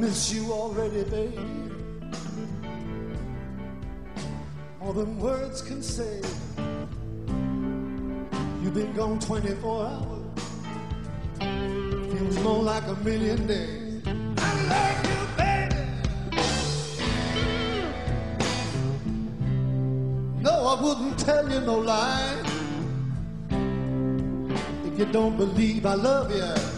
miss you already, babe. All them words can say. You've been gone 24 hours. Feels more like a million days. I love you, baby. No, I wouldn't tell you no lie. If you don't believe I love you.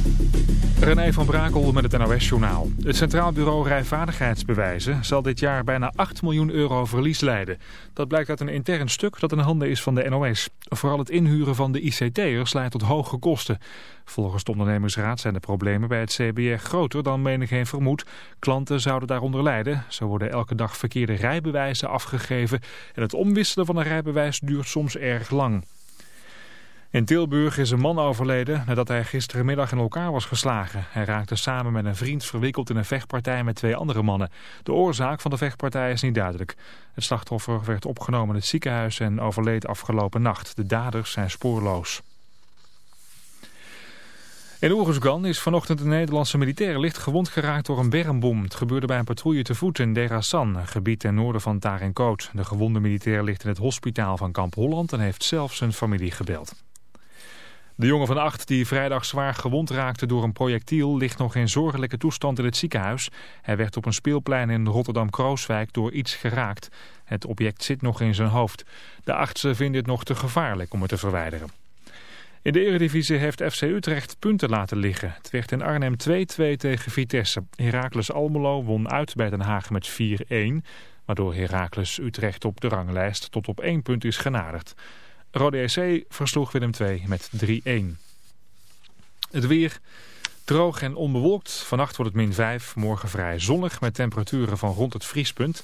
René van Brakel met het NOS-journaal. Het Centraal Bureau Rijvaardigheidsbewijzen zal dit jaar bijna 8 miljoen euro verlies leiden. Dat blijkt uit een intern stuk dat in handen is van de NOS. Vooral het inhuren van de ICT'ers leidt tot hoge kosten. Volgens de ondernemingsraad zijn de problemen bij het CBR groter dan menigeen vermoedt. Klanten zouden daaronder lijden. Zo worden elke dag verkeerde rijbewijzen afgegeven en het omwisselen van een rijbewijs duurt soms erg lang. In Tilburg is een man overleden nadat hij gisterenmiddag in elkaar was geslagen. Hij raakte samen met een vriend verwikkeld in een vechtpartij met twee andere mannen. De oorzaak van de vechtpartij is niet duidelijk. Het slachtoffer werd opgenomen in het ziekenhuis en overleed afgelopen nacht. De daders zijn spoorloos. In Oeruzgan is vanochtend een Nederlandse militair licht gewond geraakt door een bermbom. Het gebeurde bij een patrouille te voet in Der Hassan, een gebied ten noorden van Tarenkot. De gewonde militair ligt in het hospitaal van Kamp Holland en heeft zelf zijn familie gebeld. De jongen van acht die vrijdag zwaar gewond raakte door een projectiel ligt nog in zorgelijke toestand in het ziekenhuis. Hij werd op een speelplein in Rotterdam-Krooswijk door iets geraakt. Het object zit nog in zijn hoofd. De artsen vinden het nog te gevaarlijk om het te verwijderen. In de eredivisie heeft FC Utrecht punten laten liggen. Het werd in Arnhem 2-2 tegen Vitesse. Heracles Almelo won uit bij Den Haag met 4-1... waardoor Heracles Utrecht op de ranglijst tot op één punt is genadigd. Rode EC versloeg Willem II met 3-1. Het weer droog en onbewolkt. Vannacht wordt het min 5, morgen vrij zonnig met temperaturen van rond het vriespunt.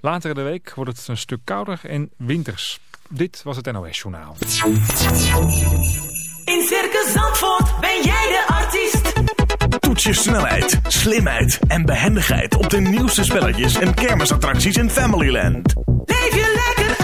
Later in de week wordt het een stuk kouder en winters. Dit was het NOS Journaal. In Circus Zandvoort ben jij de artiest. Toets je snelheid, slimheid en behendigheid op de nieuwste spelletjes en kermisattracties in Familyland. Leef je lekker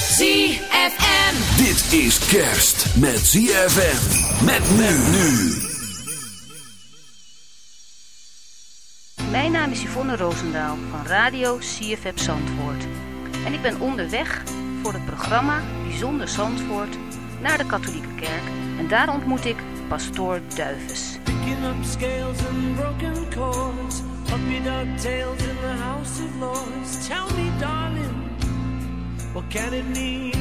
ZFM. Dit is kerst met ZFM. Met men nu. Mijn naam is Yvonne Roosendaal van Radio CFF Zandvoort. En ik ben onderweg voor het programma Bijzonder Zandvoort naar de katholieke kerk. En daar ontmoet ik pastoor Duives. Picking up scales and broken chords. Puppy dog tails in the house of lords. Tell me, darling, what can it mean?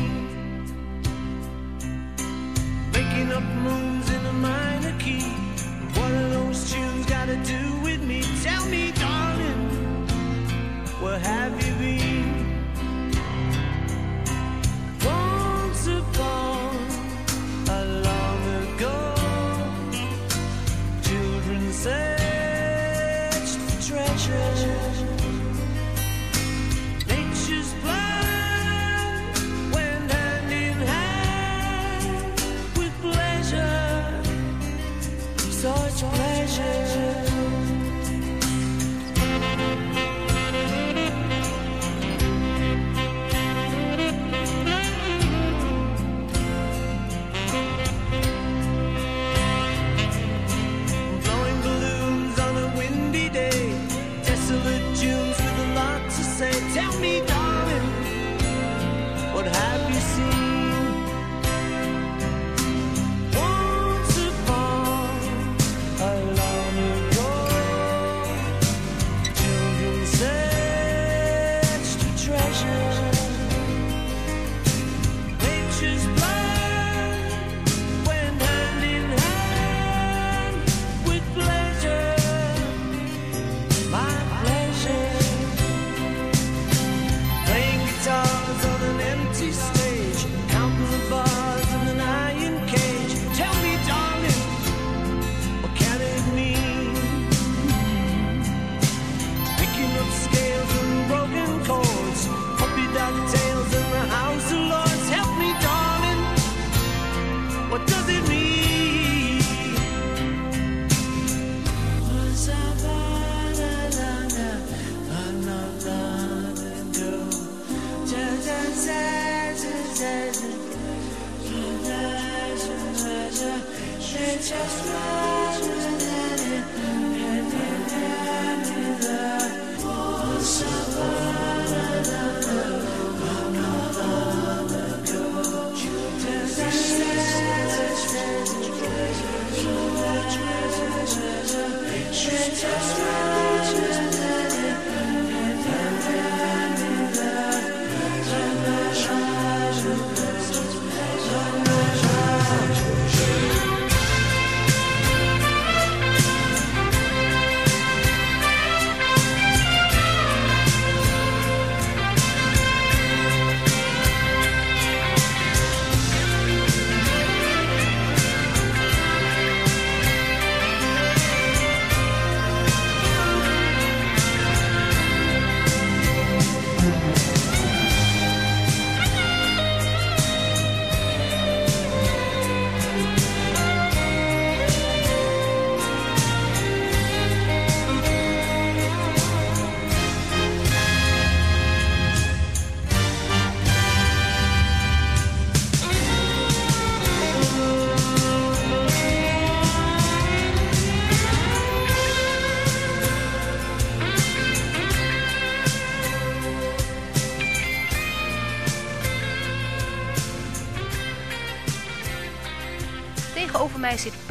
Making up moons in a minor key. What are those tunes got to do with me? Tell me, darling, where have you been? Once upon a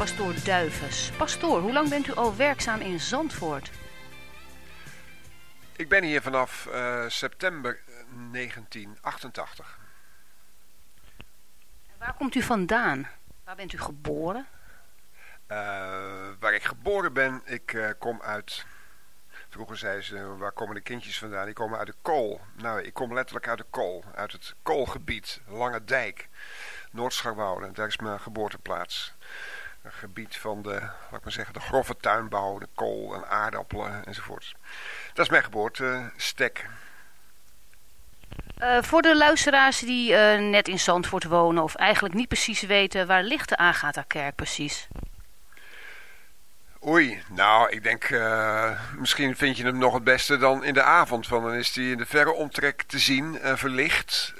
pastoor Duivens. Pastoor, hoe lang bent u al werkzaam in Zandvoort? Ik ben hier vanaf eh, september 1988. En waar komt u vandaan? Waar bent u geboren? Uh, waar ik geboren ben, ik uh, kom uit... Vroeger zei ze, waar komen de kindjes vandaan? Die komen uit de kool. Nou, ik kom letterlijk uit de kool. Uit het koolgebied, Lange Dijk. Noordscharwoude, daar is mijn geboorteplaats. Gebied van de, laat ik maar zeggen, de grove tuinbouw, de kool en aardappelen enzovoort. Dat is mijn geboortestek. Uh, voor de luisteraars die uh, net in Zandvoort wonen of eigenlijk niet precies weten, waar ligt de Agatha-kerk precies? Oei, nou, ik denk, uh, misschien vind je hem nog het beste dan in de avond. Want dan is hij in de verre omtrek te zien, verlicht.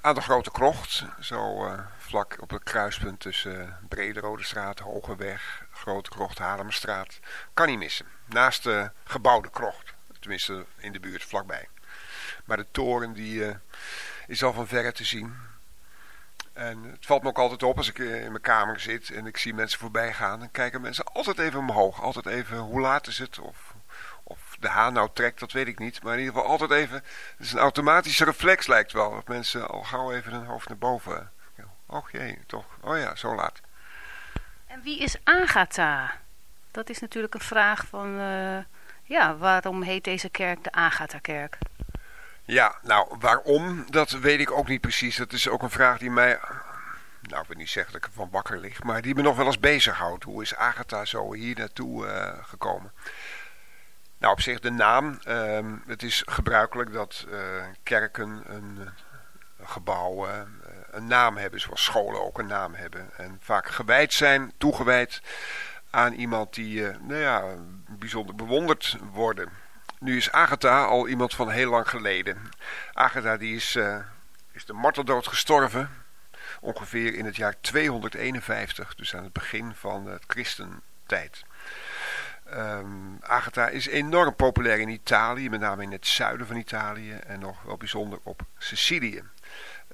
aan de Grote Krocht, zo vlak op het kruispunt tussen Brederode straat, Hogeweg, Grote Krocht, Haarlemmerstraat. Kan niet missen. Naast de gebouwde krocht. Tenminste in de buurt vlakbij. Maar de toren die uh, is al van verre te zien. En het valt me ook altijd op als ik in mijn kamer zit en ik zie mensen voorbij gaan. Dan kijken mensen altijd even omhoog. Altijd even hoe laat is het of, of de haan nou trekt, dat weet ik niet. Maar in ieder geval altijd even, het is een automatische reflex lijkt wel. Dat mensen al gauw even hun hoofd naar boven. Och jee, toch. Oh ja, zo laat. En wie is Agatha? Dat is natuurlijk een vraag van, uh, ja, waarom heet deze kerk de Agatha-kerk? Ja, nou, waarom, dat weet ik ook niet precies. Dat is ook een vraag die mij, nou, ik wil niet zeggen dat ik ervan wakker lig, maar die me nog wel eens bezighoudt. Hoe is Agatha zo hier naartoe uh, gekomen? Nou, op zich de naam. Uh, het is gebruikelijk dat uh, kerken een gebouw een naam hebben, zoals scholen ook een naam hebben. En vaak gewijd zijn, toegewijd aan iemand die uh, nou ja, bijzonder bewonderd worden. Nu is Agatha al iemand van heel lang geleden. Agatha die is, uh, is de marteldood gestorven. Ongeveer in het jaar 251, dus aan het begin van het christentijd. Um, Agatha is enorm populair in Italië, met name in het zuiden van Italië en nog wel bijzonder op Sicilië.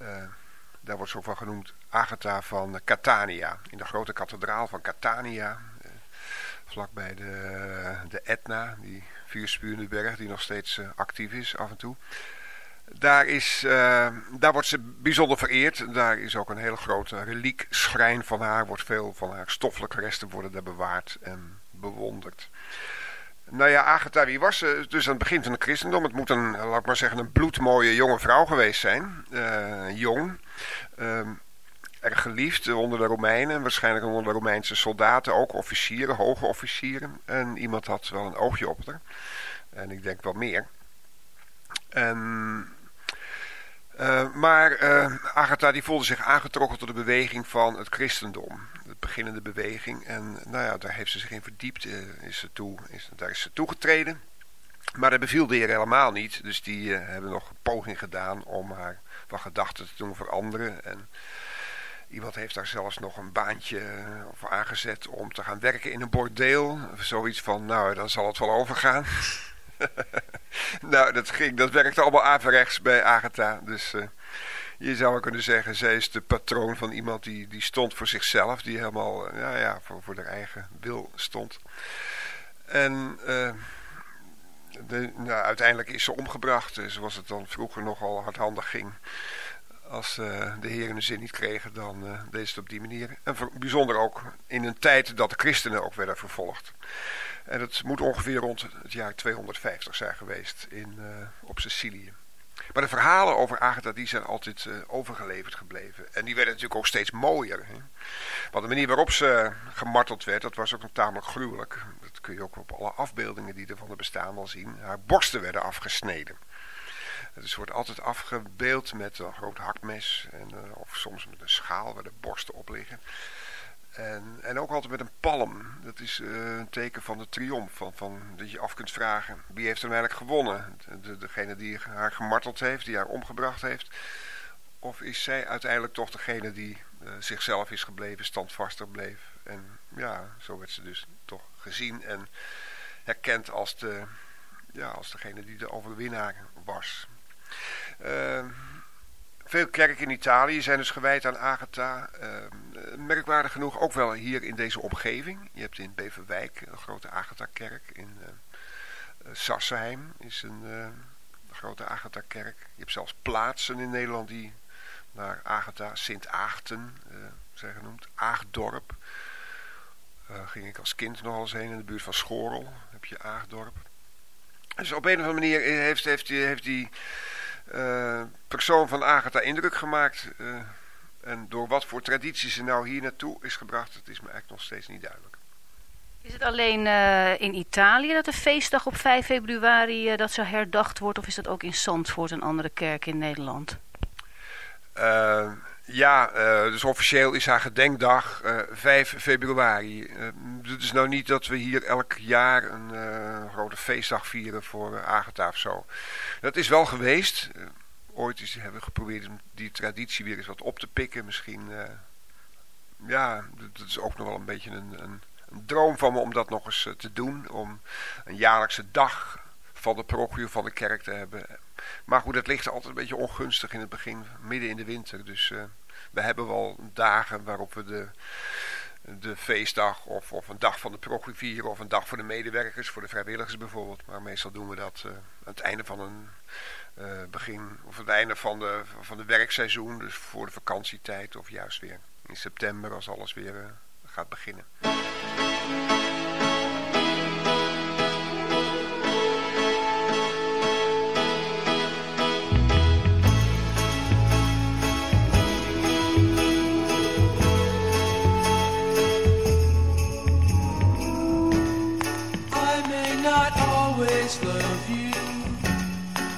Uh, daar wordt ze ook genoemd Agatha van Catania. In de grote kathedraal van Catania. Eh, vlakbij de, de Etna, die vuurspurende berg die nog steeds uh, actief is af en toe. Daar, is, uh, daar wordt ze bijzonder vereerd. Daar is ook een hele grote reliekschrijn van haar. Wordt veel van haar stoffelijke resten worden daar bewaard en bewonderd. Nou ja, Agatha, wie was ze? Dus aan het begin van het christendom. Het moet een, laat maar zeggen, een bloedmooie jonge vrouw geweest zijn. Uh, jong. Um, erg geliefd onder de Romeinen. Waarschijnlijk onder de Romeinse soldaten. Ook officieren, hoge officieren. En iemand had wel een oogje op haar. En ik denk wel meer. Uh, maar Agatha die voelde zich aangetrokken tot de beweging van het christendom. De beginnende beweging. En nou ja, daar heeft ze zich in verdiept. Uh, is ze toe, is, daar is ze toegetreden. Maar dat beviel de heer helemaal niet. Dus die hebben nog een poging gedaan om haar van gedachten te doen veranderen. En Iemand heeft daar zelfs nog een baantje voor aangezet om te gaan werken in een bordeel. Zoiets van, nou, dan zal het wel overgaan. nou, dat, ging, dat werkte allemaal averechts bij Agatha. Dus je zou kunnen zeggen, zij is de patroon van iemand die, die stond voor zichzelf. Die helemaal, uh, ja, voor, voor haar eigen wil stond. En... De, nou, uiteindelijk is ze omgebracht, zoals het dan vroeger nogal hardhandig ging. Als uh, de heren de zin niet kregen, dan deed ze het op die manier. En bijzonder ook in een tijd dat de christenen ook werden vervolgd. En het moet ongeveer rond het jaar 250 zijn geweest in, op Sicilië. Maar de verhalen over Agatha die zijn altijd overgeleverd gebleven. En die werden natuurlijk ook steeds mooier. Hè? Want de manier waarop ze gemarteld werd, dat was ook nog tamelijk gruwelijk. Dat kun je ook op alle afbeeldingen die er van de bestaan al zien. Haar borsten werden afgesneden. Dus wordt altijd afgebeeld met een groot hakmes. En, uh, of soms met een schaal waar de borsten op liggen. En, en ook altijd met een palm. Dat is uh, een teken van de triomf. Van, van, dat je af kunt vragen. Wie heeft nou eigenlijk gewonnen? De, de, degene die haar gemarteld heeft. Die haar omgebracht heeft. Of is zij uiteindelijk toch degene die uh, zichzelf is gebleven. Standvastig bleef. En ja, zo werd ze dus toch gezien. En herkend als, de, ja, als degene die de overwinnaar was. Uh, veel kerken in Italië zijn dus gewijd aan Agatha. Uh, merkwaardig genoeg ook wel hier in deze omgeving. Je hebt in Beverwijk een grote Agatha-kerk. In uh, Sassenheim is een grote Agatha-kerk. Je hebt zelfs plaatsen in Nederland die naar Agatha, Sint-Aagten zijn genoemd. Aagdorp. ging ik als kind nog eens heen in de buurt van Schorel. Heb je Aagdorp. Dus op een of andere manier heeft, heeft, heeft die uh, persoon van Agatha indruk gemaakt. Uh, en door wat voor tradities ze nou hier naartoe is gebracht, dat is me eigenlijk nog steeds niet duidelijk. Is het alleen uh, in Italië dat de feestdag op 5 februari dat zo herdacht wordt? Of is dat ook in Zandvoort, een andere kerk in Nederland? Ja, uh, dus officieel is haar gedenkdag uh, 5 februari. Uh, het is nou niet dat we hier elk jaar een grote feestdag vieren voor Agatha of zo. Dat is wel geweest. ooit is, hebben we geprobeerd om die traditie weer eens wat op te pikken. Misschien, ja, dat is ook nog wel een beetje een, een, een droom van me om dat nog eens te doen. Om een jaarlijkse dag van de parochie van de kerk te hebben. Maar goed, het ligt altijd een beetje ongunstig in het begin, midden in de winter. Dus uh, we hebben wel dagen waarop we de, de feestdag of, of een dag van de parochie. Of een dag voor de medewerkers, voor de vrijwilligers bijvoorbeeld. Maar meestal doen we dat uh, aan het einde van een uh, begin, of het einde van de, van de werkseizoen. Dus voor de vakantietijd of juist weer in september als alles weer gaat beginnen.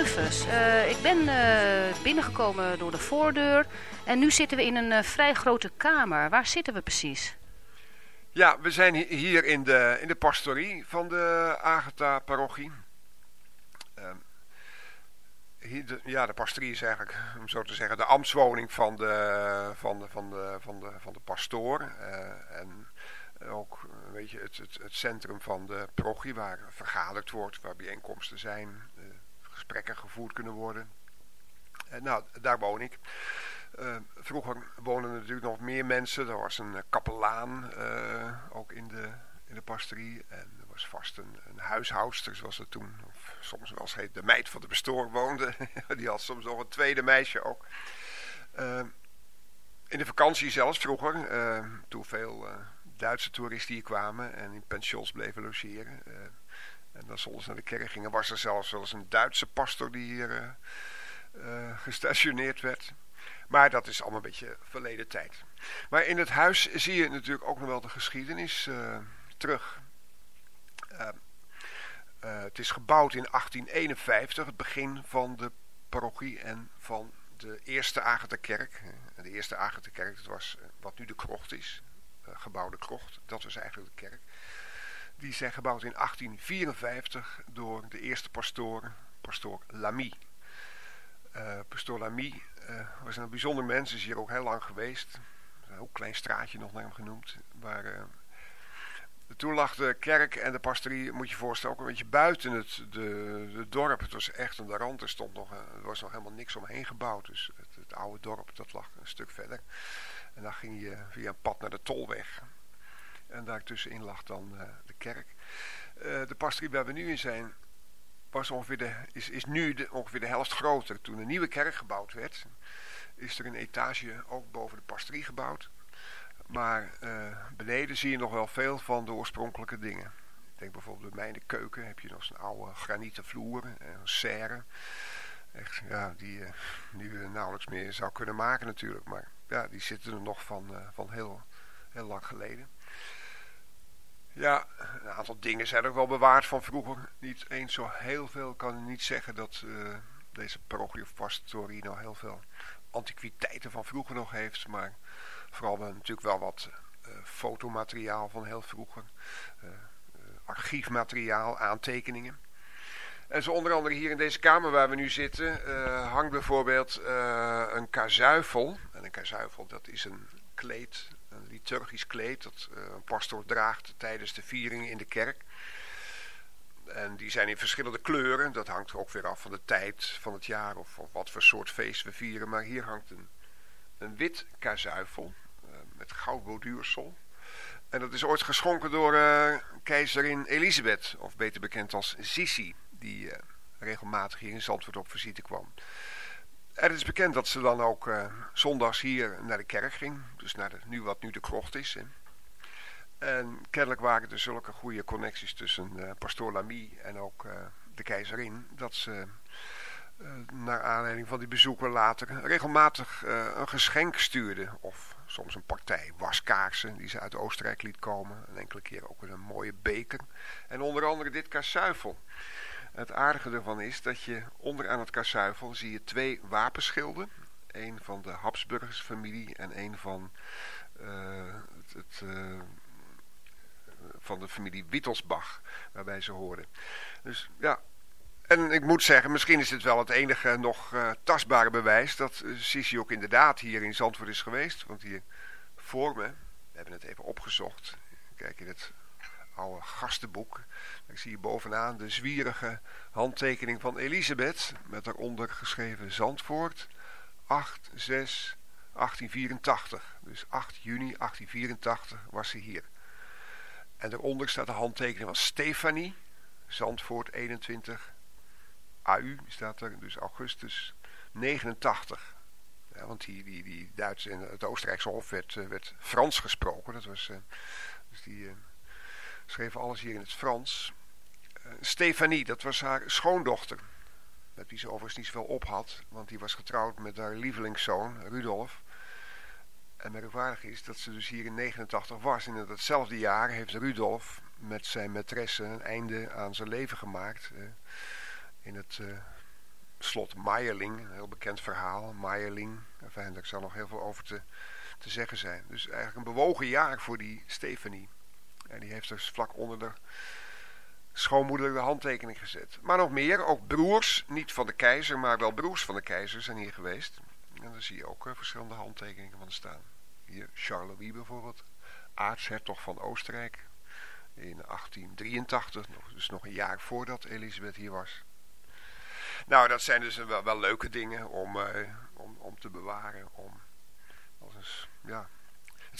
Duivens. Eh, ik ben eh, binnengekomen door de voordeur en nu zitten we in een eh, vrij grote kamer. Waar zitten we precies? Ja, we zijn hi- hier in de, in de pastorie van de Agatha-parochie. Ehm, de, ja, de pastorie is eigenlijk, om zo te zeggen, de ambtswoning van de, van de, van de, van de, van de pastoor. En ook weet je, het, het, het centrum van de parochie waar vergaderd wordt, waar bijeenkomsten zijn, gesprekken gevoerd kunnen worden. Eh, nou, daar woon ik. Eh, vroeger woonden er natuurlijk nog meer mensen. Er was een eh, kapelaan ook in de, in de pastorie. En er was vast een, een huishoudster, zoals het toen, of soms wel heet, de meid van de bestoor woonde. Die had soms nog een tweede meisje ook. In de vakantie zelfs vroeger, toen veel Duitse toeristen hier kwamen en in pensions bleven logeren. En dan soms naar de kerk gingen, was er zelfs wel eens een Duitse pastor die hier eh, eh, gestationeerd werd. Maar dat is allemaal een beetje verleden tijd. Maar in het huis zie je natuurlijk ook nog wel de geschiedenis eh, terug. Eh, eh, het is gebouwd in 1851, het begin van de parochie en van de eerste Agatha-kerk. De eerste Agatha-kerk, dat was wat nu de krocht is, gebouwde krocht, dat was eigenlijk de kerk. Die zijn gebouwd in 1854 door de eerste pastoor, pastoor Lamy. Eh, pastoor Lamy eh, was een bijzonder mens, is hier ook heel lang geweest. Een heel klein straatje nog naar hem genoemd. Maar eh, toen lag de kerk en de pastorie, moet je je voorstellen, ook een beetje buiten het de, dorp. Het was echt aan de rand, er, stond nog, er was nog helemaal niks omheen gebouwd. Dus het, het oude dorp, dat lag een stuk verder. En dan ging je via een pad naar de Tolweg. En daartussenin lag dan eh, de kerk. Eh, de pastorie waar we nu in zijn, was ongeveer de, is, is nu de, ongeveer de helft groter. Toen een nieuwe kerk gebouwd werd, is er een etage ook boven de pastorie gebouwd. Maar eh, beneden zie je nog wel veel van de oorspronkelijke dingen. Ik denk bijvoorbeeld bij mij in de keuken heb je nog zo'n oude granieten vloer, en een serre. Echt, ja, die je nu nauwelijks meer zou kunnen maken natuurlijk. Maar ja, die zitten er nog van, van heel, heel lang geleden. Ja, een aantal dingen zijn ook wel bewaard van vroeger. Niet eens zo heel veel. Ik kan niet zeggen dat eh, deze parochie of pastorie nou heel veel antiquiteiten van vroeger nog heeft. Maar vooral wel natuurlijk wel wat eh, fotomateriaal van heel vroeger. eh, archiefmateriaal, aantekeningen. En zo onder andere hier in deze kamer waar we nu zitten hangt bijvoorbeeld een kazuifel. En een kazuifel dat is een kleed, liturgisch kleed dat eh, een pastoor draagt tijdens de viering in de kerk. En die zijn in verschillende kleuren. Dat hangt ook weer af van de tijd van het jaar of, of wat voor soort feest we vieren. Maar hier hangt een, wit kazuifel eh, met goudborduursel. En dat is ooit geschonken door eh, keizerin Elisabeth, of beter bekend als Sissi, die regelmatig hier in Zandvoort op visite kwam. En het is bekend dat ze dan ook eh, zondags hier naar de kerk ging, dus naar de, nu wat nu de krocht is. En kennelijk waren er zulke goede connecties tussen eh, pastoor Lamy en ook eh, de keizerin, dat ze naar aanleiding van die bezoeken later regelmatig een geschenk stuurde. Of soms een partij waskaarsen die ze uit Oostenrijk liet komen. Een enkele keer ook een mooie beker. En onder andere dit kasuifel. Het aardige ervan is dat je onderaan het kasuifel zie je twee wapenschilden. Eén van de Habsburgersfamilie en één van, eh, het, het, eh, van de familie Wittelsbach, waarbij ze hoorden. Dus ja, en ik moet zeggen, misschien is dit wel het enige nog eh, tastbare bewijs dat Sisi ook inderdaad hier in Zandvoort is geweest. Want hier voor me, we hebben het even opgezocht, kijk in het oude gastenboek. Ik zie hier bovenaan de zwierige handtekening van Elisabeth, met daaronder geschreven Zandvoort, 8, 6, 1884. Dus 8 juni 1884 was ze hier. En daaronder staat de handtekening van Stefanie, Zandvoort 21 AU staat er, dus augustus 89. Ja, want die, die, die Duitse en het Oostenrijkse Hof werd, uh, werd Frans gesproken. Dat was, uh, dus die uh, schreven alles hier in het Frans. Stefanie, dat was haar schoondochter. Met wie ze overigens niet zoveel op had. Want die was getrouwd met haar lievelingszoon, Rudolf. En merkwaardig is dat ze dus hier in 89 was. En in datzelfde jaar heeft Rudolf met zijn maîtresse een einde aan zijn leven gemaakt in het uh, slot Meierling, een heel bekend verhaal. Meierling, enfin, daar zal nog heel veel over te, te zeggen zijn. Dus eigenlijk een bewogen jaar voor die Stephanie. En die heeft dus vlak onder de schoonmoeder de handtekening gezet. Maar nog meer, ook broers, niet van de keizer, maar wel broers van de keizer zijn hier geweest. En dan zie je ook uh, verschillende handtekeningen van staan. Hier, Charles Louis bijvoorbeeld, aartshertog van Oostenrijk. In 1883, dus nog een jaar voordat Elisabeth hier was. Nou, dat zijn dus wel, wel leuke dingen om, uh, om, om te bewaren. Om, als een, ja.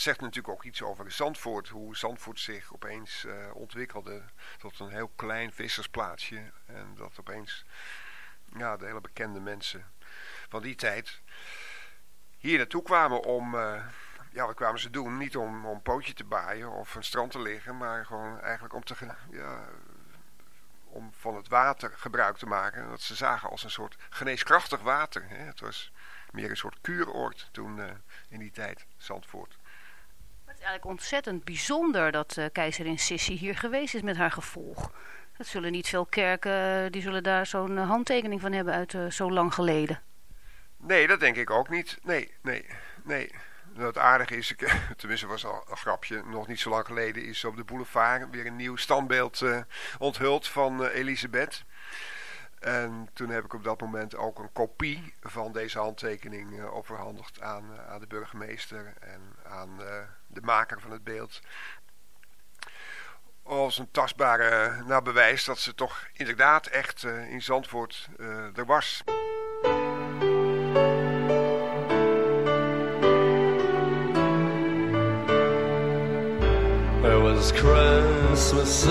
Zegt natuurlijk ook iets over Zandvoort. Hoe Zandvoort zich opeens uh, ontwikkelde tot een heel klein vissersplaatsje. En dat opeens ja, de hele bekende mensen van die tijd hier naartoe kwamen om... Uh, ja, wat kwamen ze doen? Niet om, om een pootje te baaien of een strand te liggen, maar gewoon eigenlijk om te, ja, om van het water gebruik te maken. Dat ze zagen als een soort geneeskrachtig water. Hè. Het was meer een soort kuuroord toen uh, in die tijd, Zandvoort. Het eigenlijk ontzettend bijzonder dat uh, keizerin Sissi hier geweest is met haar gevolg. Dat zullen niet veel kerken, die zullen daar zo'n uh, handtekening van hebben uit zo lang geleden. Nee, dat denk ik ook niet. Nee, nee, nee. Het aardige is, tenminste was al een grapje, nog niet zo lang geleden is op de boulevard weer een nieuw standbeeld uh, onthuld van uh, Elisabeth. En toen heb ik op dat moment ook een kopie van deze handtekening overhandigd aan, aan de burgemeester en aan de maker van het beeld. Als een tastbare nou, bewijs dat ze toch inderdaad echt in Zandvoort er was. Was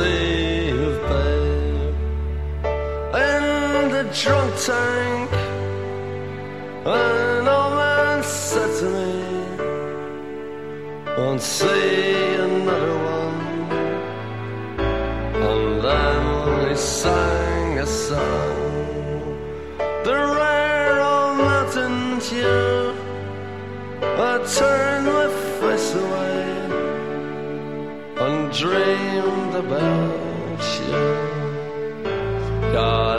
the "Won't see another one." And then he sang a song, the rare old mountain tune. I turned my face away and dreamed about you. Got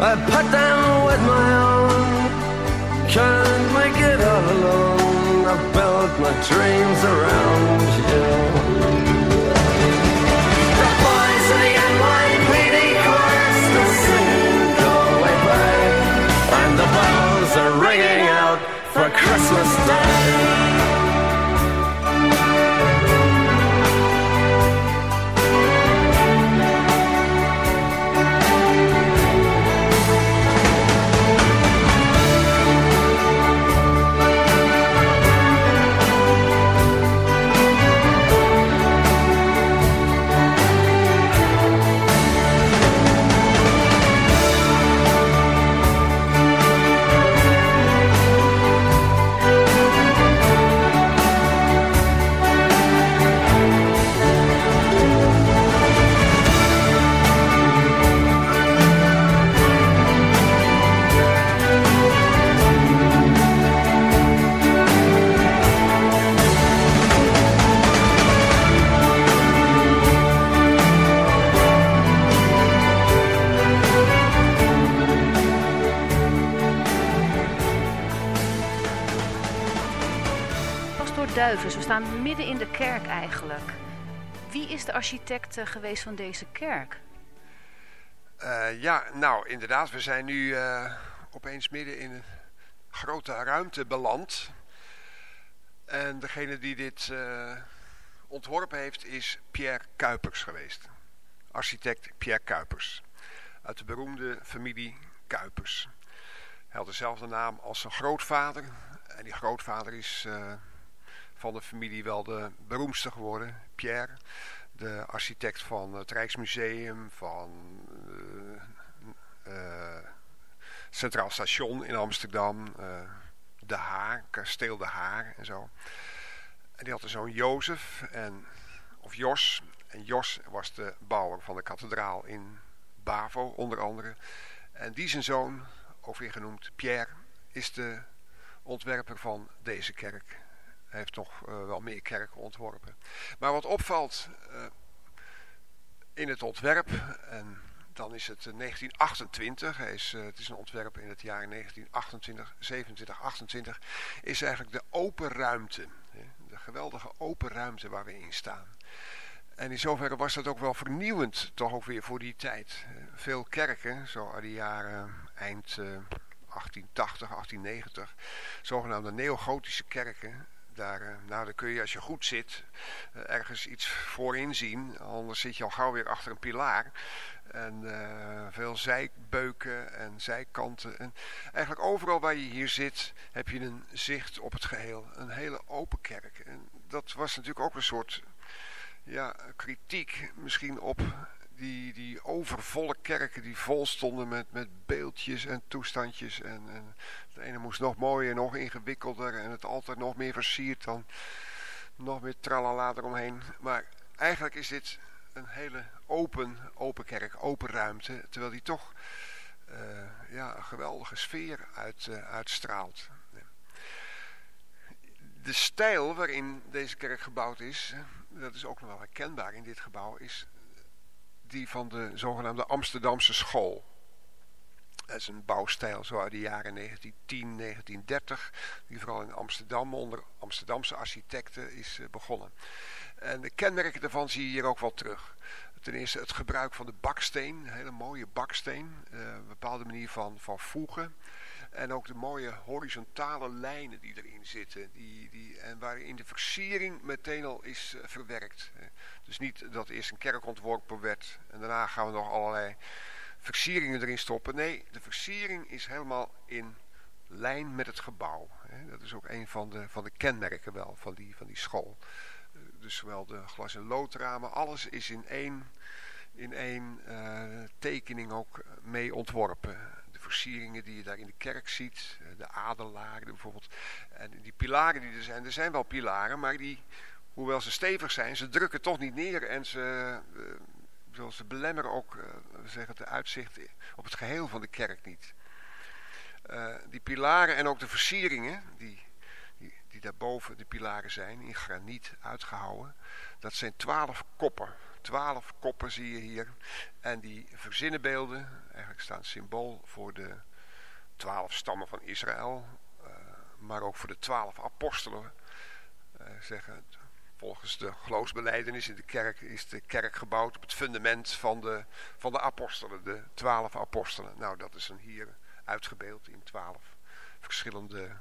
I put them with my own. Can't make it all alone. I built my dreams around you. The boys of the NYPD chorus are singing "Go Away, and the bells are ringing out for Christmas Day. Luivens, we staan midden in de kerk eigenlijk. Wie is de architect eh, geweest van deze kerk? Uh, ja, nou inderdaad, we zijn nu uh, opeens midden in een grote ruimte beland. En degene die dit ontworpen heeft is Pierre Kuipers geweest. Architect Pierre Kuipers. Uit de beroemde familie Kuipers. Hij had dezelfde naam als zijn grootvader. En die grootvader is van de familie wel de beroemdste geworden, Pierre. De architect van het Rijksmuseum, van uh, Centraal Station in Amsterdam, uh, De Haar, Kasteel De Haar en zo. En die had een zoon Jozef, en, of Jos. En Jos was de bouwer van de kathedraal in Bavo, onder andere. En die zijn zoon, ook genoemd Pierre, is de ontwerper van deze kerk. Hij heeft nog uh, wel meer kerken ontworpen. Maar wat opvalt uh, in het ontwerp, en dan is het 1928, hij is, het is een ontwerp in het jaar 1928, 27, 28, is eigenlijk de open ruimte. De geweldige open ruimte waar we in staan. En in zoverre was dat ook wel vernieuwend, toch ook weer voor die tijd. Veel kerken, zo uit de jaren eind 1880, 1890, zogenaamde neogotische kerken, daar, uh, nou, daar kun je als je goed zit uh, ergens iets voorin zien. Anders zit je al gauw weer achter een pilaar. En uh, veel zijbeuken en zijkanten. En eigenlijk overal waar je hier zit heb je een zicht op het geheel. Een hele open kerk. En dat was natuurlijk ook een soort ja, kritiek misschien op die, die overvolle kerken die vol stonden met, met beeldjes en toestandjes. En, en de ene moest nog mooier, nog ingewikkelder en het altijd nog meer versierd dan nog meer tralala eromheen. Maar eigenlijk is dit een hele open, open kerk, open ruimte, terwijl die toch uh, ja, een geweldige sfeer uit, uh, uitstraalt. De stijl waarin deze kerk gebouwd is, dat is ook nog wel herkenbaar in dit gebouw, is die van de zogenaamde Amsterdamse school. Dat is een bouwstijl zo uit de jaren 1910, 1930, die vooral in Amsterdam onder Amsterdamse architecten is uh, begonnen. En de kenmerken daarvan zie je hier ook wel terug. Ten eerste het gebruik van de baksteen, een hele mooie baksteen, uh, een bepaalde manier van, van voegen. En ook de mooie horizontale lijnen die erin zitten. Die, die, en waarin de versiering meteen al is uh, verwerkt. Dus niet dat eerst een kerk ontworpen werd en daarna gaan we nog allerlei versieringen erin stoppen. Nee, de versiering is helemaal in lijn met het gebouw. Dat is ook een van de, van de kenmerken wel van die, van die school. Dus zowel de glas- en loodramen, alles is in één, in één uh, tekening ook mee ontworpen. Versieringen die je daar in de kerk ziet, de adelaren bijvoorbeeld. En die pilaren die er zijn, er zijn wel pilaren, maar die, hoewel ze stevig zijn, ze drukken toch niet neer en ze... Uh, zoals ze belemmeren ook uh, zeggen, de uitzicht op het geheel van de kerk niet. Die pilaren en ook de versieringen die, die, die daarboven de pilaren zijn, in graniet uitgehouwen, dat zijn twaalf koppen. Twaalf koppen zie je hier. En die verzinnenbeelden, eigenlijk staan symbool voor de twaalf stammen van Israël, uh, maar ook voor de twaalf apostelen. zeggen Volgens de geloofsbeleidenis in de kerk is de kerk gebouwd op het fundament van de, van de apostelen, de twaalf apostelen. Nou, dat is dan hier uitgebeeld in twaalf verschillende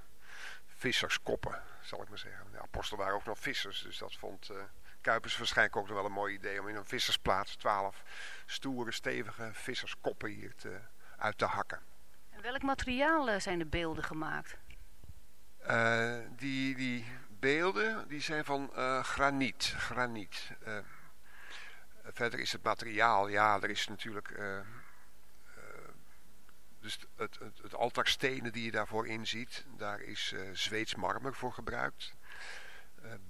visserskoppen, zal ik maar zeggen. De apostelen waren ook nog vissers, dus dat vond uh, Kuipers waarschijnlijk ook nog wel een mooi idee om in een vissersplaats twaalf stoere, stevige visserskoppen hier te, uit te hakken. En welk materiaal zijn de beelden gemaakt? Uh, die, die beelden die zijn van uh, graniet. graniet. Uh, verder is het materiaal, ja, er is natuurlijk dus het, het, het altaarstenen die je daarvoor inziet, daar is Zweeds marmer voor gebruikt.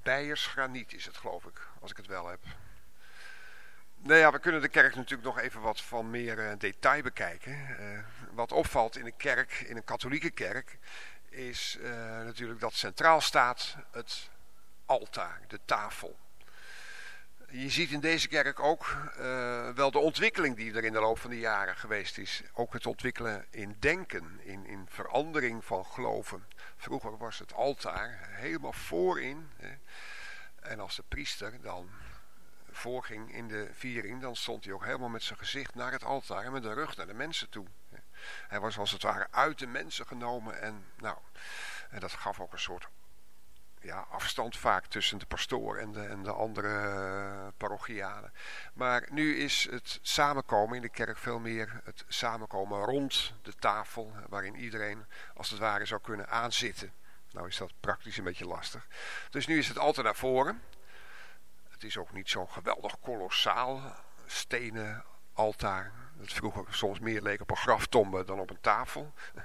Beiers graniet is het geloof ik, als ik het wel heb. Nou ja, we kunnen de kerk natuurlijk nog even wat van meer detail bekijken. wat opvalt in een kerk, in een katholieke kerk, is natuurlijk dat centraal staat het altaar, de tafel. Je ziet in deze kerk ook uh, wel de ontwikkeling die er in de loop van de jaren geweest is. Ook het ontwikkelen in denken, in, in verandering van geloven. Vroeger was het altaar helemaal voorin. Hè. En als de priester dan voorging in de viering, dan stond hij ook helemaal met zijn gezicht naar het altaar en met de rug naar de mensen toe. Hij was als het ware uit de mensen genomen en nou, en dat gaf ook een soort ja, afstand vaak tussen de pastoor en de, en de andere uh, parochianen. Maar nu is het samenkomen in de kerk veel meer het samenkomen rond de tafel, waarin iedereen als het ware zou kunnen aanzitten. Nou is dat praktisch een beetje lastig. Dus nu is het altijd naar voren. Het is ook niet zo'n geweldig kolossaal stenen altaar. Dat vroeger soms meer leek op een graftombe dan op een tafel.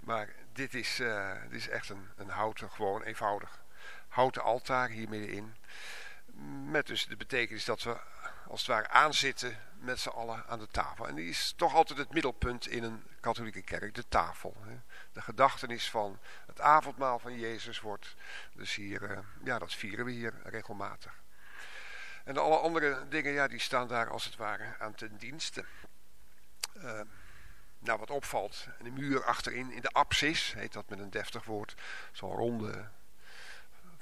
Maar dit is, uh, dit is echt een, een houten, gewoon eenvoudig houten altaar hier middenin. Met dus de betekenis dat we als het ware aanzitten met z'n allen aan de tafel. En die is toch altijd het middelpunt in een katholieke kerk, de tafel. De gedachtenis van het avondmaal van Jezus wordt dus hier, eh, ja dat vieren we hier regelmatig. En alle andere dingen, ja die staan daar als het ware aan ten dienste. Uh, nou wat opvalt, de muur achterin in de apsis, heet dat met een deftig woord, zo'n ronde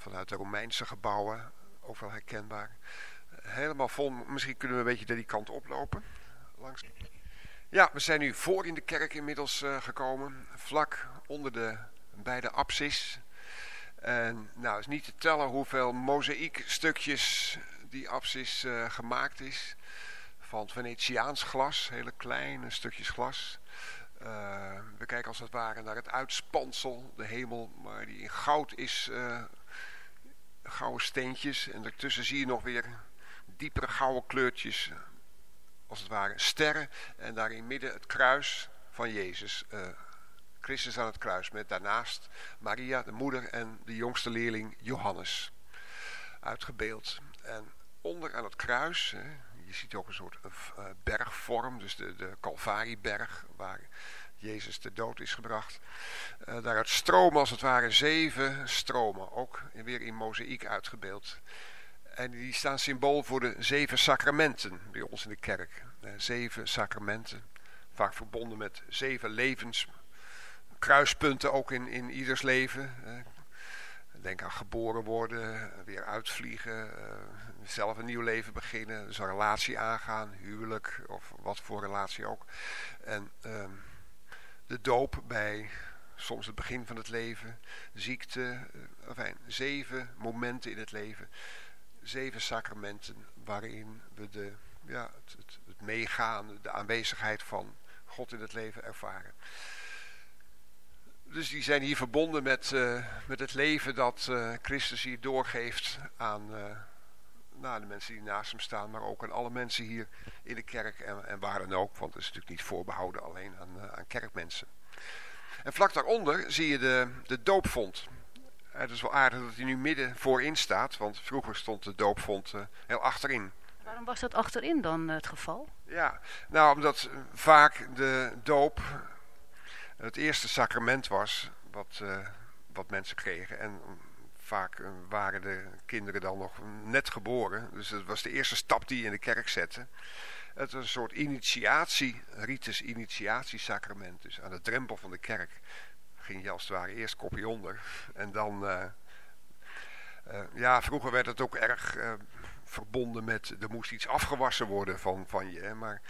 vanuit de Romeinse gebouwen, ook wel herkenbaar. Helemaal vol, misschien kunnen we een beetje die kant oplopen. Langs. Ja, we zijn nu voor in de kerk inmiddels uh, gekomen, vlak onder de beide apsis. En nou, is niet te tellen hoeveel mozaïekstukjes die apsis uh, gemaakt is. Van Venetiaans glas, hele kleine stukjes glas. Uh, we kijken als het ware naar het uitspansel, de hemel, maar die in goud is uh, gouden steentjes. En daartussen zie je nog weer diepere gouden kleurtjes. Als het ware sterren. En daar in midden het kruis van Jezus. Uh, Christus aan het kruis. Met daarnaast Maria, de moeder en de jongste leerling Johannes. Uitgebeeld. En onder aan het kruis. je ziet ook een soort uh, bergvorm. Dus de, de Calvarieberg. Waar Jezus te dood is gebracht. Uh, daaruit stromen als het ware zeven stromen, ook weer in mozaïek uitgebeeld. En die staan symbool voor de zeven sacramenten bij ons in de kerk. Uh, zeven sacramenten, vaak verbonden met zeven levens, kruispunten ook in, in ieders leven. Uh, denk aan geboren worden, weer uitvliegen, zelf een nieuw leven beginnen, dus een relatie aangaan, huwelijk of wat voor relatie ook. En ehm, de doop bij soms het begin van het leven, ziekte, eh, enfin, zeven momenten in het leven, zeven sacramenten waarin we de, ja, het, meegaan, de aanwezigheid van God in het leven ervaren. Dus die zijn hier verbonden met, uh, met het leven dat uh, Christus hier doorgeeft aan nou, de mensen die naast hem staan, maar ook aan alle mensen hier in de kerk en, en waar dan ook. Want het is natuurlijk niet voorbehouden alleen aan, aan kerkmensen. En vlak daaronder zie je de, de doopvond. Het is wel aardig dat hij nu midden voorin staat, want vroeger stond de doopvond uh, heel achterin. Waarom was dat achterin dan het geval? Ja, nou omdat vaak de doop het eerste sacrament was wat, uh, wat mensen kregen. En vaak uh, waren de kinderen dan nog net geboren. Dus dat was de eerste stap die je in de kerk zette. Het was een soort initiatie, ritus initiatiesacrament. Dus aan de drempel van de kerk ging je als het ware eerst kopje onder. En dan, uh, uh, ja, vroeger werd het ook erg verbonden met, er moest iets afgewassen worden van, van je. Maar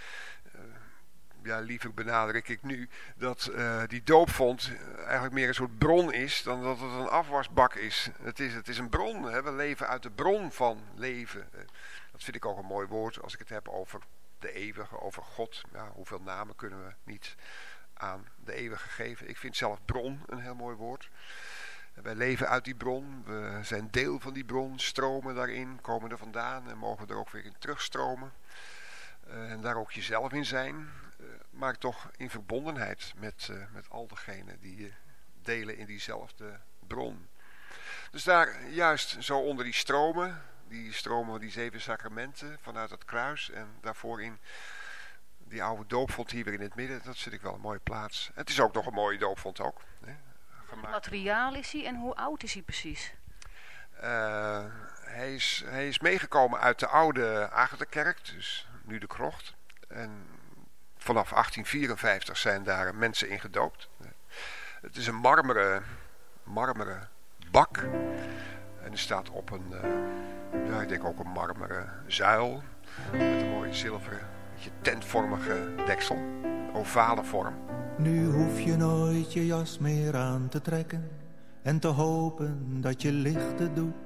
ja, liever benadruk ik nu dat die doopvond eigenlijk meer een soort bron is dan dat het een afwasbak is. Het is, het is een bron, hè? we leven uit de bron van leven. Dat vind ik ook een mooi woord als ik het heb over de eeuwige, over God. Ja, hoeveel namen kunnen we niet aan de eeuwige geven. Ik vind zelf bron een heel mooi woord. Wij leven uit die bron, we zijn deel van die bron, stromen daarin, komen er vandaan en mogen er ook weer in terugstromen. Uh, en daar ook jezelf in zijn, uh, maar toch in verbondenheid met, uh, met al degenen die delen in diezelfde bron. Dus daar juist zo onder die stromen, die stromen die zeven sacramenten vanuit het kruis. En daarvoor in die oude doopvond hier weer in het midden. Dat vind ik wel een mooie plaats. Het is ook nog een mooie doopvond ook. Hè, Wat materiaal is hij en hoe oud is hij precies? Uh, hij, is, hij is meegekomen uit de oude Agatha-kerk, dus nu de krocht. En vanaf 1854 zijn daar mensen in gedoopt. Het is een marmeren, marmeren bak. En er staat op een, uh, ja, ik denk ook een marmeren zuil. Met een mooie zilveren, beetje tentvormige deksel. Ovale vorm. Nu hoef je nooit je jas meer aan te trekken. En te hopen dat je lichten doet.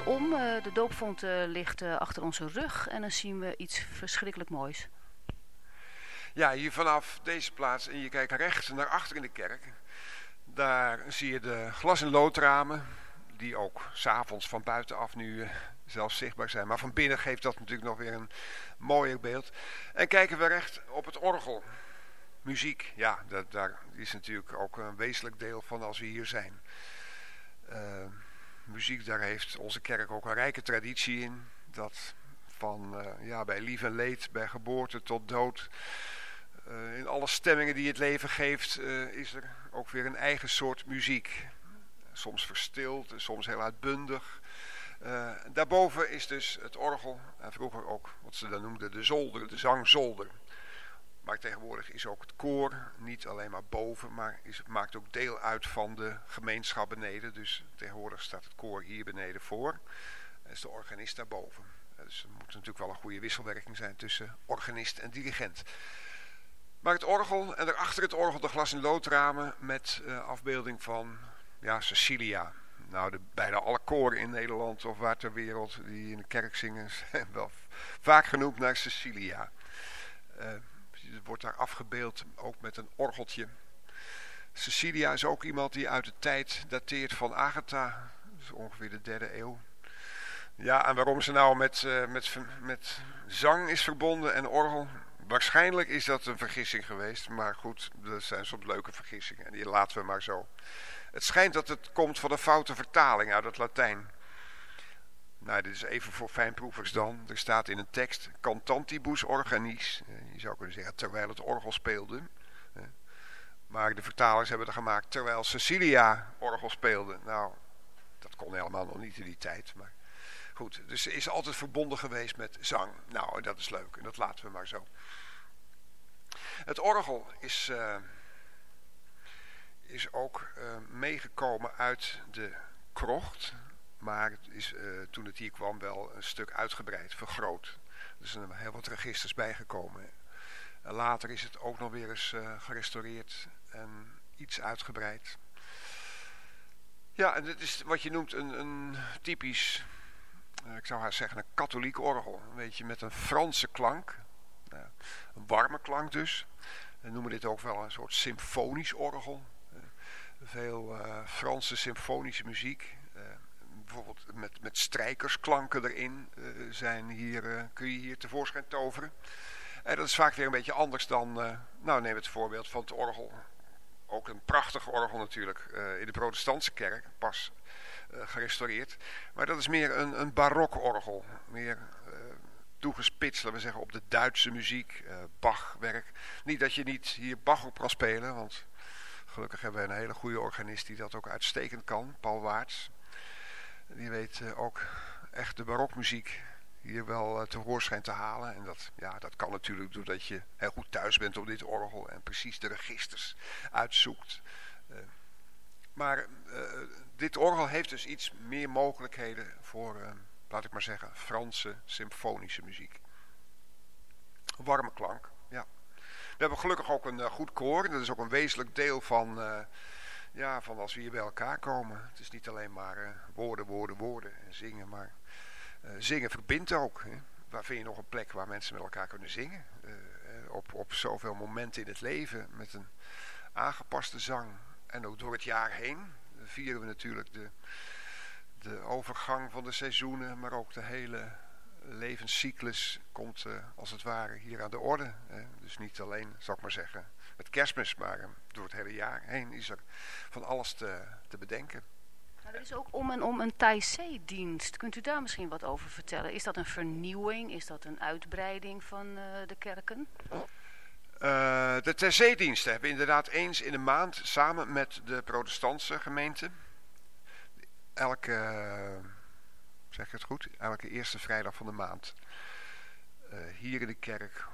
om. eh, de doopvond eh, ligt eh, achter onze rug. En dan zien we iets verschrikkelijk moois. Ja, hier vanaf deze plaats en je kijkt rechts naar achter in de kerk. Daar zie je de glas- en loodramen die ook s'avonds van buitenaf nu zelfs zichtbaar zijn. Maar van binnen geeft dat natuurlijk nog weer een mooier beeld. En kijken we recht op het orgel. Muziek, ja, dat, daar is natuurlijk ook een wezenlijk deel van als we hier zijn. Muziek, daar heeft onze kerk ook een rijke traditie in. Dat van uh, ja, bij lief en leed, bij geboorte tot dood. Uh, in alle stemmingen die het leven geeft, uh, is er ook weer een eigen soort muziek. Soms verstild, soms heel uitbundig. daarboven is dus het orgel, en vroeger ook wat ze dan noemden de zolder, de zangzolder. Maar tegenwoordig is ook het koor niet alleen maar boven, maar is, maakt ook deel uit van de gemeenschap beneden. Dus tegenwoordig staat het koor hier beneden voor. En is de organist daarboven. Dus er moet natuurlijk wel een goede wisselwerking zijn tussen organist en dirigent. Maar het orgel en daarachter het orgel de glas- en loodramen met uh, afbeelding van ja, Cecilia. Nou, de, bijna alle koren in Nederland of waar ter wereld die in de kerk zingen zijn wel vaak genoemd naar Cecilia. Uh, wordt daar afgebeeld, ook met een orgeltje. Cecilia is ook iemand die uit de tijd dateert van Agatha, dus ongeveer de derde eeuw. Ja, en waarom ze nou met, uh, met, met zang is verbonden en orgel, waarschijnlijk is dat een vergissing geweest. Maar goed, dat zijn soms leuke vergissingen en die laten we maar zo. Het schijnt dat het komt van een foute vertaling uit het Latijn. Nou, dit is even voor fijnproevers dan. Er staat in een tekst cantantibus organis. Je zou kunnen zeggen terwijl het orgel speelde. Maar de vertalers hebben er gemaakt terwijl Cecilia orgel speelde. Nou, dat kon helemaal nog niet in die tijd. Maar goed, dus ze is altijd verbonden geweest met zang. Nou, dat is leuk en dat laten we maar zo. Het orgel is, uh, is ook uh, meegekomen uit de krocht. Maar het is uh, toen het hier kwam wel een stuk uitgebreid, vergroot. Er zijn heel wat registers bijgekomen. En later is het ook nog weer eens uh, gerestaureerd en iets uitgebreid. Ja, en dit is wat je noemt een, een typisch, uh, ik zou haar zeggen, een katholiek orgel. Een beetje met een Franse klank. een warme klank dus. We noemen dit ook wel een soort symfonisch orgel. veel Franse symfonische muziek bijvoorbeeld met, met strijkersklanken erin uh, zijn hier, uh, kun je hier tevoorschijn toveren. En dat is vaak weer een beetje anders dan, uh, nou neem het voorbeeld van het orgel. Ook een prachtig orgel natuurlijk in de protestantse kerk, pas gerestaureerd. Maar dat is meer een, een barokorgel, meer toegespitst, laten we zeggen, op de Duitse muziek, Bachwerk. Niet dat je niet hier Bach op kan spelen, want gelukkig hebben we een hele goede organist die dat ook uitstekend kan, Paul Waarts. Die weet uh, ook echt de barokmuziek hier wel uh, te hoor te halen. En dat, ja, dat kan natuurlijk doordat je heel goed thuis bent op dit orgel en precies de registers uitzoekt. Uh, maar dit orgel heeft dus iets meer mogelijkheden voor, laat ik maar zeggen, Franse symfonische muziek. Warme klank, ja. We hebben gelukkig ook een goed koor. Dat is ook een wezenlijk deel van ja, van als we hier bij elkaar komen. Het is niet alleen maar uh, woorden, woorden, woorden en zingen, maar uh, zingen verbindt ook. Hè. Waar vind je nog een plek waar mensen met elkaar kunnen zingen? Uh, op, op zoveel momenten in het leven met een aangepaste zang. En ook door het jaar heen vieren we natuurlijk de, de overgang van de seizoenen, maar ook de hele levenscyclus komt als het ware hier aan de orde. Hè. Dus niet alleen, zal ik maar zeggen, met kerstmis, maar eh, door het hele jaar heen is er van alles te, te bedenken. Nou, er is ook om en om een Thaisee-dienst. Kunt u daar misschien wat over vertellen? Is dat een vernieuwing? Is dat een uitbreiding van uh, de kerken? Uh, de Thaisee-diensten hebben inderdaad eens in de maand samen met de protestantse gemeente. Elke, zeg ik het goed, elke eerste vrijdag van de maand. Uh, hier in de kerk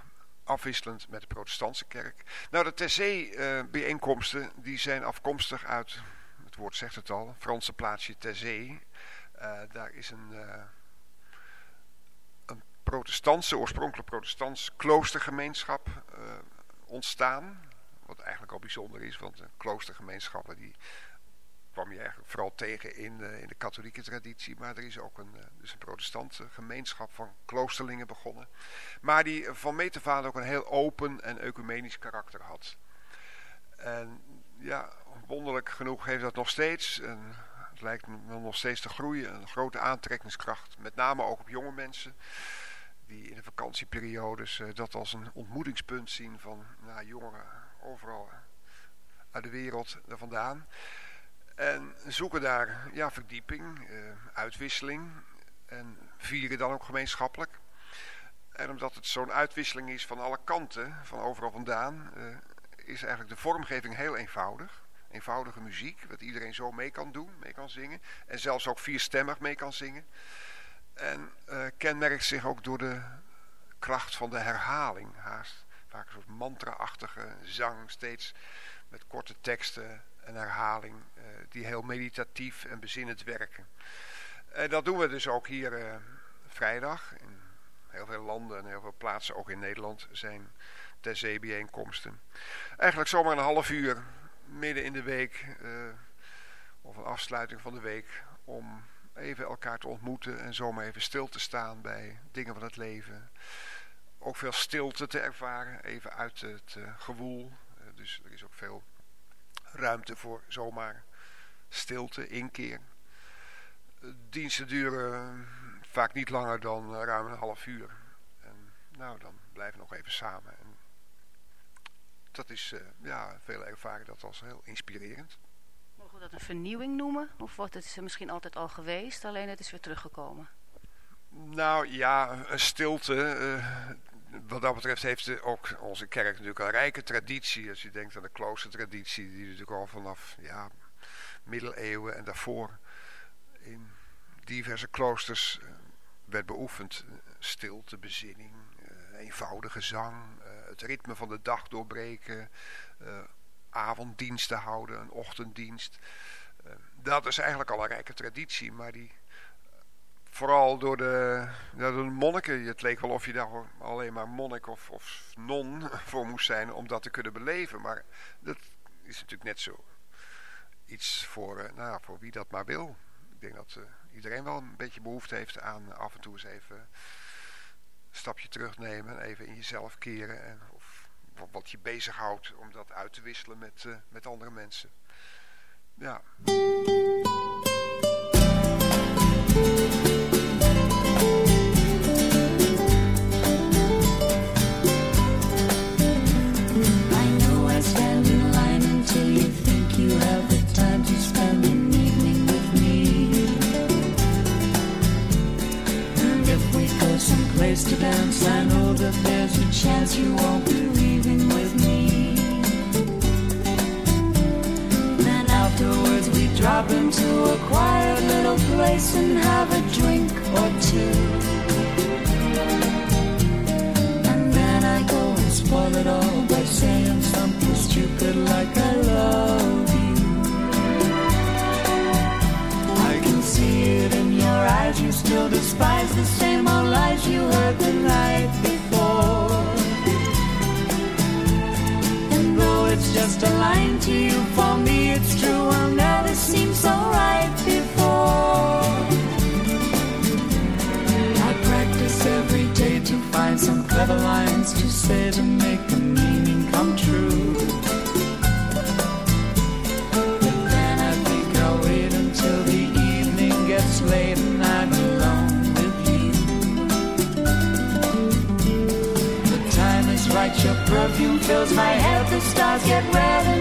afwisselend met de protestantse kerk. Nou, de Terzee-bijeenkomsten uh, die zijn afkomstig uit, het woord zegt het al, Franse plaatsje Terzee. Uh, daar is een, uh, een protestantse, oorspronkelijk protestants kloostergemeenschap ontstaan. Wat eigenlijk al bijzonder is, want kloostergemeenschappen die kwam je eigenlijk vooral tegen in, uh, in de katholieke traditie. Maar er is ook een, uh, dus een protestantse gemeenschap van kloosterlingen begonnen. Maar die van meet ook een heel open en ecumenisch karakter had. En ja, wonderlijk genoeg heeft dat nog steeds. En het lijkt me nog steeds te groeien. Een grote aantrekkingskracht. Met name ook op jonge mensen. Die in de vakantieperiodes eh, dat als een ontmoetingspunt zien van nou, jongeren overal uit de wereld er vandaan. En zoeken daar ja, verdieping, eh, uitwisseling. En vieren dan ook gemeenschappelijk. En omdat het zo'n uitwisseling is van alle kanten, van overal vandaan, uh, is eigenlijk de vormgeving heel eenvoudig. Eenvoudige muziek, wat iedereen zo mee kan doen, mee kan zingen. En zelfs ook vierstemmig mee kan zingen. En uh, kenmerkt zich ook door de kracht van de herhaling. Haast vaak een soort mantra-achtige zang, steeds met korte teksten en herhaling, uh, die heel meditatief en bezinnend werken. En dat doen we dus ook hier uh, vrijdag. In heel veel landen en heel veel plaatsen, ook in Nederland, zijn ter zee bijeenkomsten. Eigenlijk zomaar een half uur midden in de week, uh, of een afsluiting van de week, om even elkaar te ontmoeten en zomaar even stil te staan bij dingen van het leven. Ook veel stilte te ervaren, even uit het gewoel. Dus er is ook veel ruimte voor zomaar stilte, inkeer. Diensten duren vaak niet langer dan ruim een half uur. En nou, dan blijven we nog even samen. En dat is, uh, ja, veel ervaren dat als heel inspirerend. Mogen we dat een vernieuwing noemen? Of wordt het misschien altijd al geweest, alleen het is weer teruggekomen? Nou ja, een stilte. Uh, wat dat betreft heeft ook onze kerk natuurlijk een rijke traditie. Als je denkt aan de kloostertraditie, die natuurlijk al vanaf ja, middeleeuwen en daarvoor in diverse kloosters uh, werd beoefend. Stilte, bezinning, eenvoudige zang, het ritme van de dag doorbreken, avonddiensten houden, een ochtenddienst. Dat is eigenlijk al een rijke traditie, maar die vooral door de, door de monniken, het leek wel of je daar alleen maar monnik of, of non voor moest zijn om dat te kunnen beleven, maar dat is natuurlijk net zo iets voor, uh, nou, voor wie dat maar wil. Ik denk dat iedereen wel een beetje behoefte heeft aan af en toe eens even stapje terugnemen, even in jezelf keren. En, of wat je bezighoudt om dat uit te wisselen met, uh, met andere mensen. Ja. Drop into a quiet little place and have a drink just a line to you, for me it's true, I'll never seem so right before. I practice every day to find some clever lines to say to make the perfume fills my head, the stars get red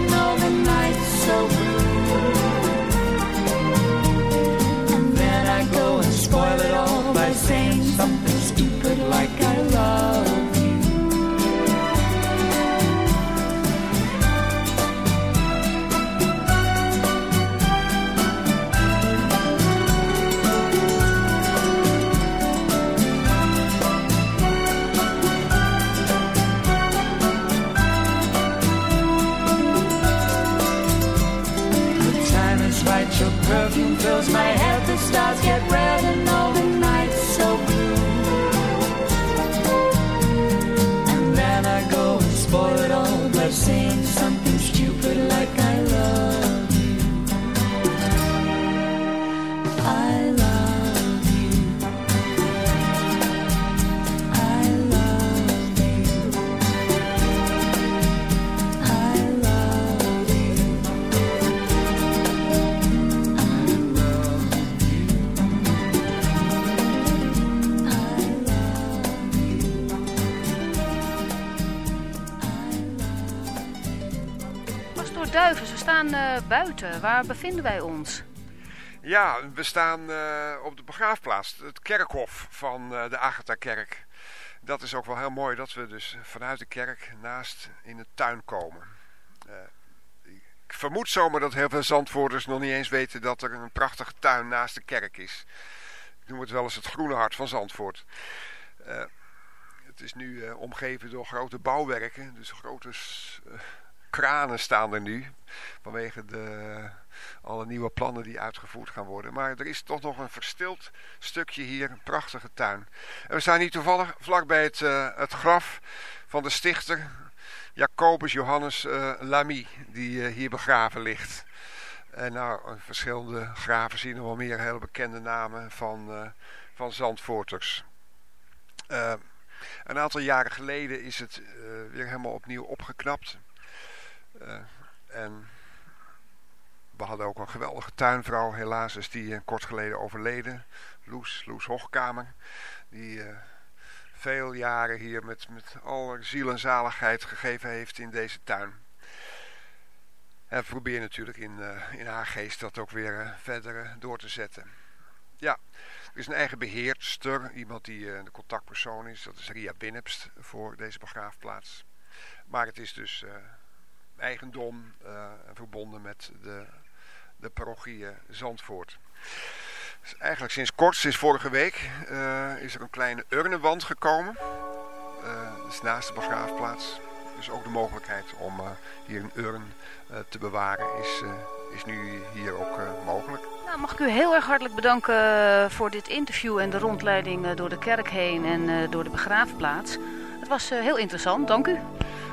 buiten. Waar bevinden wij ons? Ja, we staan eh, op de begraafplaats, het kerkhof van eh, de Agatha-kerk. Dat is ook wel heel mooi dat we dus vanuit de kerk naast in de tuin komen. Eh, ik vermoed zomaar dat heel veel Zandvoorters nog niet eens weten dat er een prachtige tuin naast de kerk is. Ik noem het wel eens het groene hart van Zandvoort. Het is nu omgeven door grote bouwwerken, dus grote kranen staan er nu. Vanwege de, alle nieuwe plannen die uitgevoerd gaan worden. Maar er is toch nog een verstild stukje hier, een prachtige tuin. En we staan hier toevallig vlakbij het, eh, het graf van de stichter Jacobus Johannes eh, Lamy, die eh, hier begraven ligt. En nou, verschillende graven zien we wel meer hele bekende namen van, van Zandvoorters. Een aantal jaren geleden is het weer helemaal opnieuw opgeknapt. Eh, en we hadden ook een geweldige tuinvrouw, helaas is die eh, kort geleden overleden. Loes, Loes Hoogkamer. Die eh, veel jaren hier met, met alle ziel en zaligheid gegeven heeft in deze tuin. En we proberen natuurlijk in, eh, in haar geest dat ook weer verder door te zetten. Ja, er is een eigen beheerster, iemand die de contactpersoon is. Dat is Ria Binnepst voor deze begraafplaats. Maar het is dus eigendom eh, en verbonden met de, de parochie eh, Zandvoort. Dus eigenlijk sinds kort, sinds vorige week, eh, is er een kleine urnenwand gekomen. Eh dus naast de begraafplaats. Dus ook de mogelijkheid om hier een urn te bewaren is, is nu hier ook mogelijk. Nou, mag ik u heel erg hartelijk bedanken voor dit interview en de rondleiding door de kerk heen en door de begraafplaats. Het was heel interessant, dank u.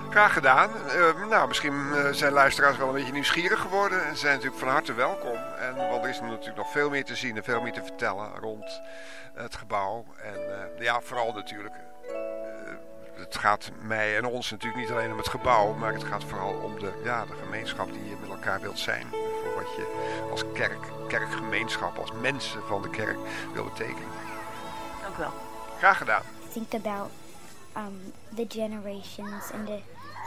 Graag gedaan. Eh, nou, misschien eh, zijn luisteraars wel een beetje nieuwsgierig geworden. En ze zijn natuurlijk van harte welkom. En, want er is natuurlijk nog veel meer te zien en veel meer te vertellen rond het gebouw. En eh, ja, vooral natuurlijk. eh, het gaat mij en ons natuurlijk niet alleen om het gebouw. Maar het gaat vooral om de, ja, de gemeenschap die je met elkaar wilt zijn. Voor wat je als kerk, kerkgemeenschap, als mensen van de kerk wil betekenen. Dank u wel. Graag gedaan. think about um, the generations and to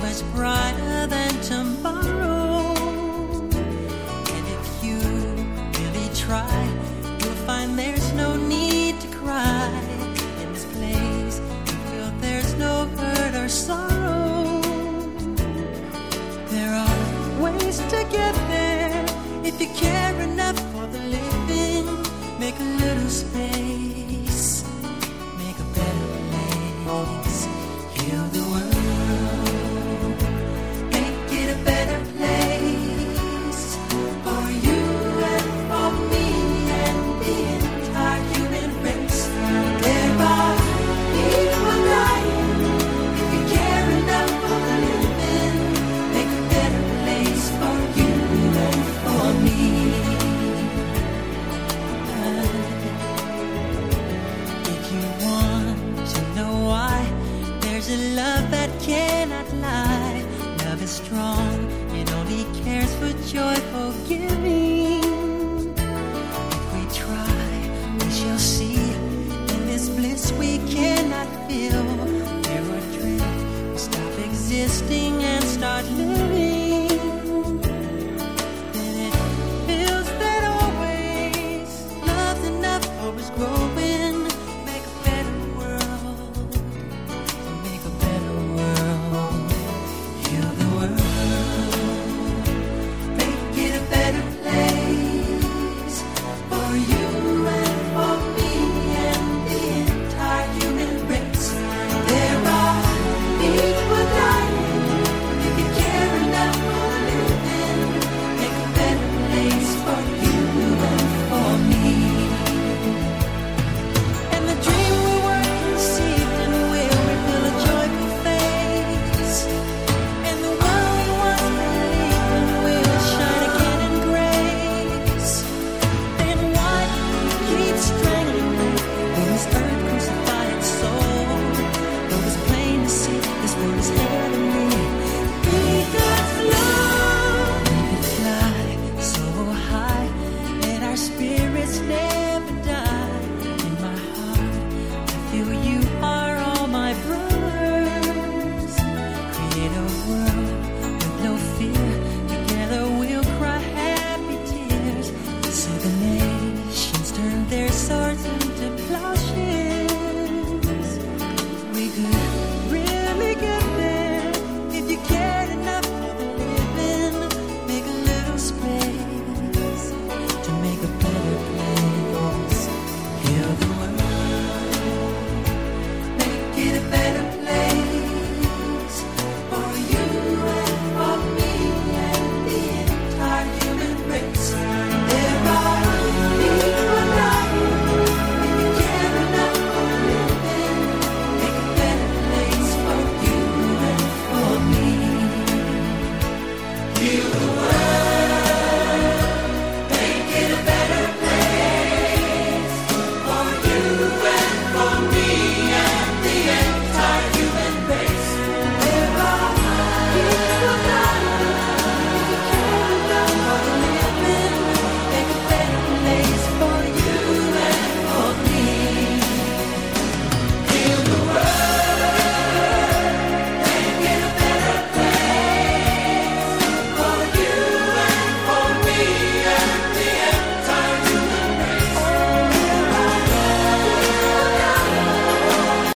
Much brighter than tomorrow. And if you really try, you'll find there's